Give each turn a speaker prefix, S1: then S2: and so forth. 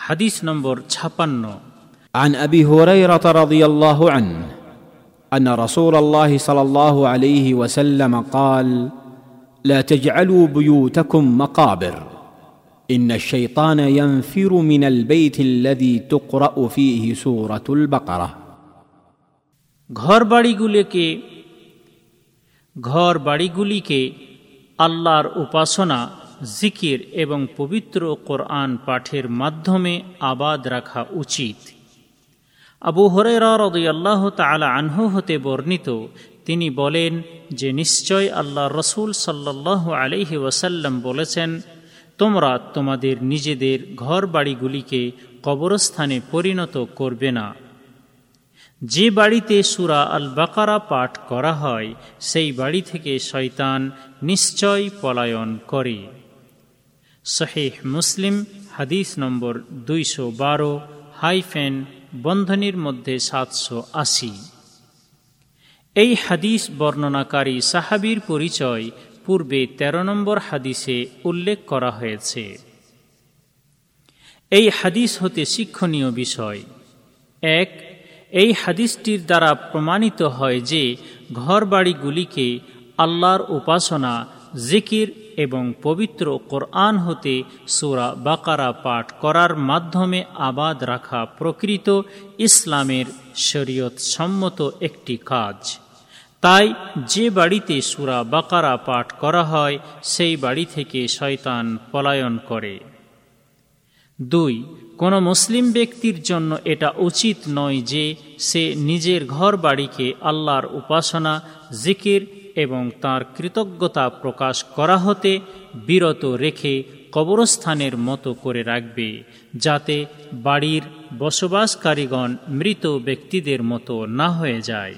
S1: হাদিস নম্বর ছাপান্ন
S2: عن ابي هريره رضي الله عنه ان رسول الله صلى الله عليه وسلم قال لا تجعلوا بيوتكم مقابر ان الشيطان ينفر من البيت الذي تقرا فيه سوره البقره
S1: ঘর বাড়িগুলিকে ঘর বাড়িগুলিকে আল্লাহর উপাসনা জিকির এবং পবিত্র কোরআন পাঠের মাধ্যমে আবাদ রাখা উচিত। আবু হরেরা আল্লাহ তালা আনহু হতে বর্ণিত, তিনি বলেন যে নিশ্চয় আল্লাহ রসুল সাল্লাহ আলহি ওয়াসাল্লাম বলেছেন, তোমরা তোমাদের নিজেদের ঘর বাড়িগুলিকে কবরস্থানে পরিণত করবে না। যে বাড়িতে সুরা আল বাকারা পাঠ করা হয়, সেই বাড়ি থেকে শয়তান নিশ্চয় পলায়ন করে। শহেহ মুসলিম, হাদিস নম্বর দুইশো বারো, হাইফেন, বন্ধনীর মধ্যে সাতশো আশি। এই হাদিস বর্ণনাকারী সাহাবির পরিচয় পূর্বে ১৩ নম্বর হাদিসে উল্লেখ করা হয়েছে। এই হাদিস হতে শিক্ষণীয় বিষয়। এক, এই হাদিসটির দ্বারা প্রমাণিত হয় যে ঘরবাড়িগুলিকে আল্লাহর উপাসনা, জিকির এবং পবিত্র কোরআন হতে সুরা বাকারা পাঠ করার মাধ্যমে আবাদ রাখা প্রকৃত ইসলামের শরীয়ত সম্মত একটি কাজ। তাই যে বাড়িতে সুরা বাকারা পাঠ করা হয়, সেই বাড়ি থেকে শয়তান পলায়ন করে। দুই, কোনো মুসলিম ব্যক্তির জন্য এটা উচিত নয় যে সে নিজের ঘর বাড়িকে আল্লাহর উপাসনা, জিকির এবং তার কৃতজ্ঞতা প্রকাশ করা হতে বিরত রেখে কবরস্থানের মতো করে রাখবে, যাতে বাড়ির বসবাসকারীগণ মৃত ব্যক্তিদের মতো না হয়ে যায়।